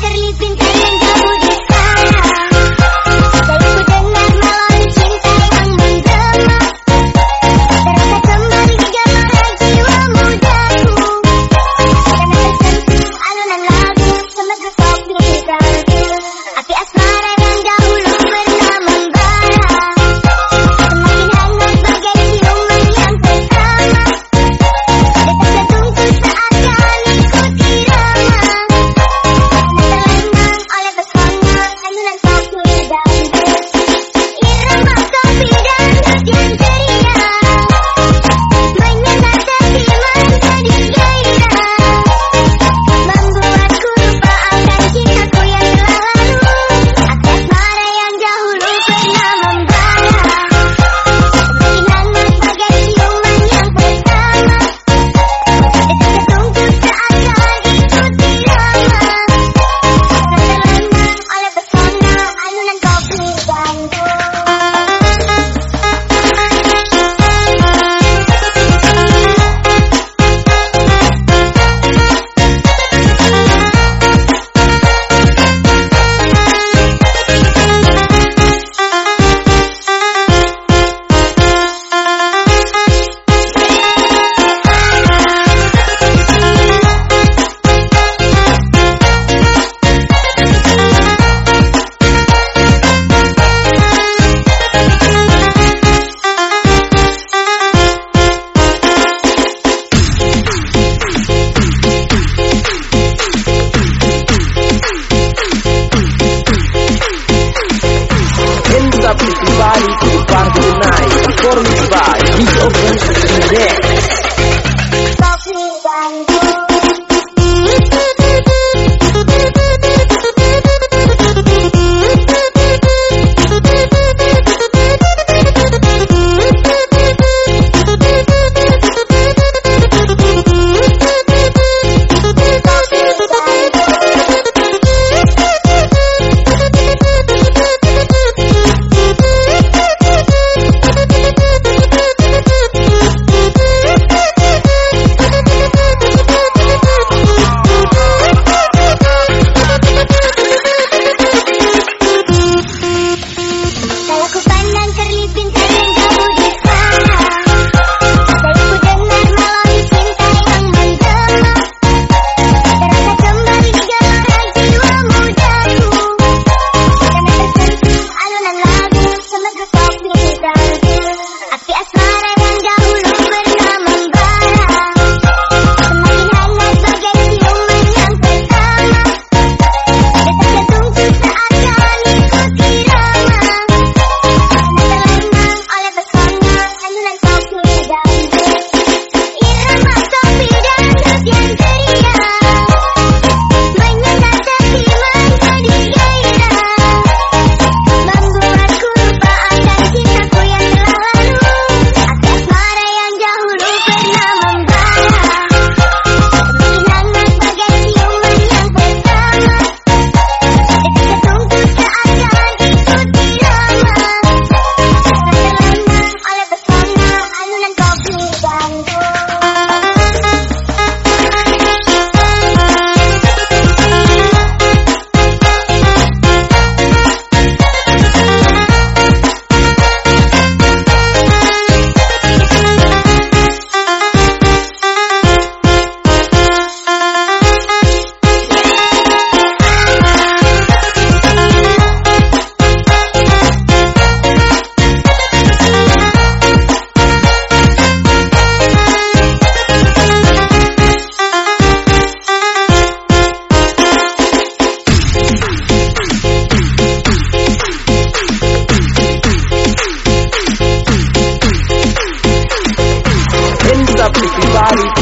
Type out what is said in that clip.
kalian jauh body